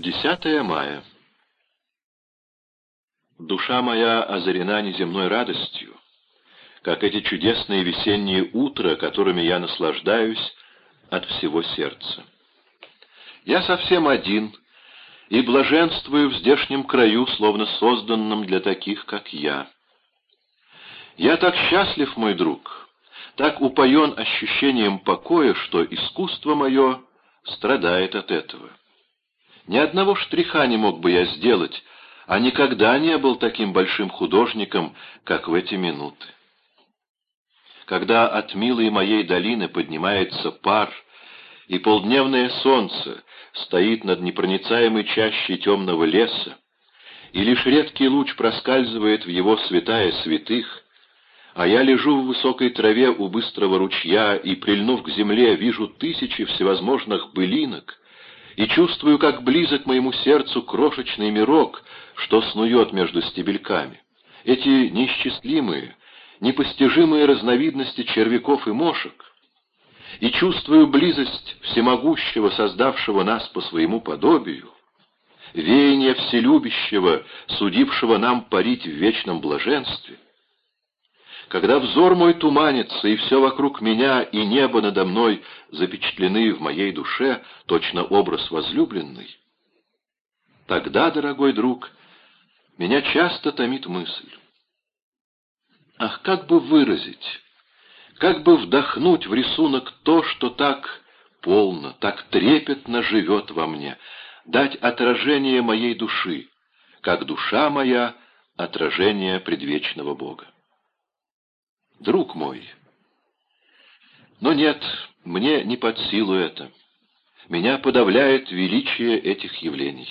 10 мая. Душа моя озарена неземной радостью, как эти чудесные весенние утра, которыми я наслаждаюсь от всего сердца. Я совсем один и блаженствую в здешнем краю, словно созданном для таких, как я. Я так счастлив, мой друг, так упоен ощущением покоя, что искусство мое страдает от этого. Ни одного штриха не мог бы я сделать, а никогда не был таким большим художником, как в эти минуты. Когда от милой моей долины поднимается пар, и полдневное солнце стоит над непроницаемой чащей темного леса, и лишь редкий луч проскальзывает в его святая святых, а я лежу в высокой траве у быстрого ручья и, прильнув к земле, вижу тысячи всевозможных былинок и чувствую, как близок моему сердцу крошечный мирок, что снует между стебельками. Эти неисчислимые, непостижимые разновидности червяков и мошек, и чувствую близость всемогущего, создавшего нас по своему подобию, веяние вселюбящего, судившего нам парить в вечном блаженстве. Когда взор мой туманится, и все вокруг меня, и небо надо мной запечатлены в моей душе, точно образ возлюбленный, тогда, дорогой друг, меня часто томит мысль. Ах, как бы выразить, как бы вдохнуть в рисунок то, что так полно, так трепетно живет во мне, дать отражение моей души, как душа моя — отражение предвечного Бога. Друг мой, но нет, мне не под силу это. Меня подавляет величие этих явлений.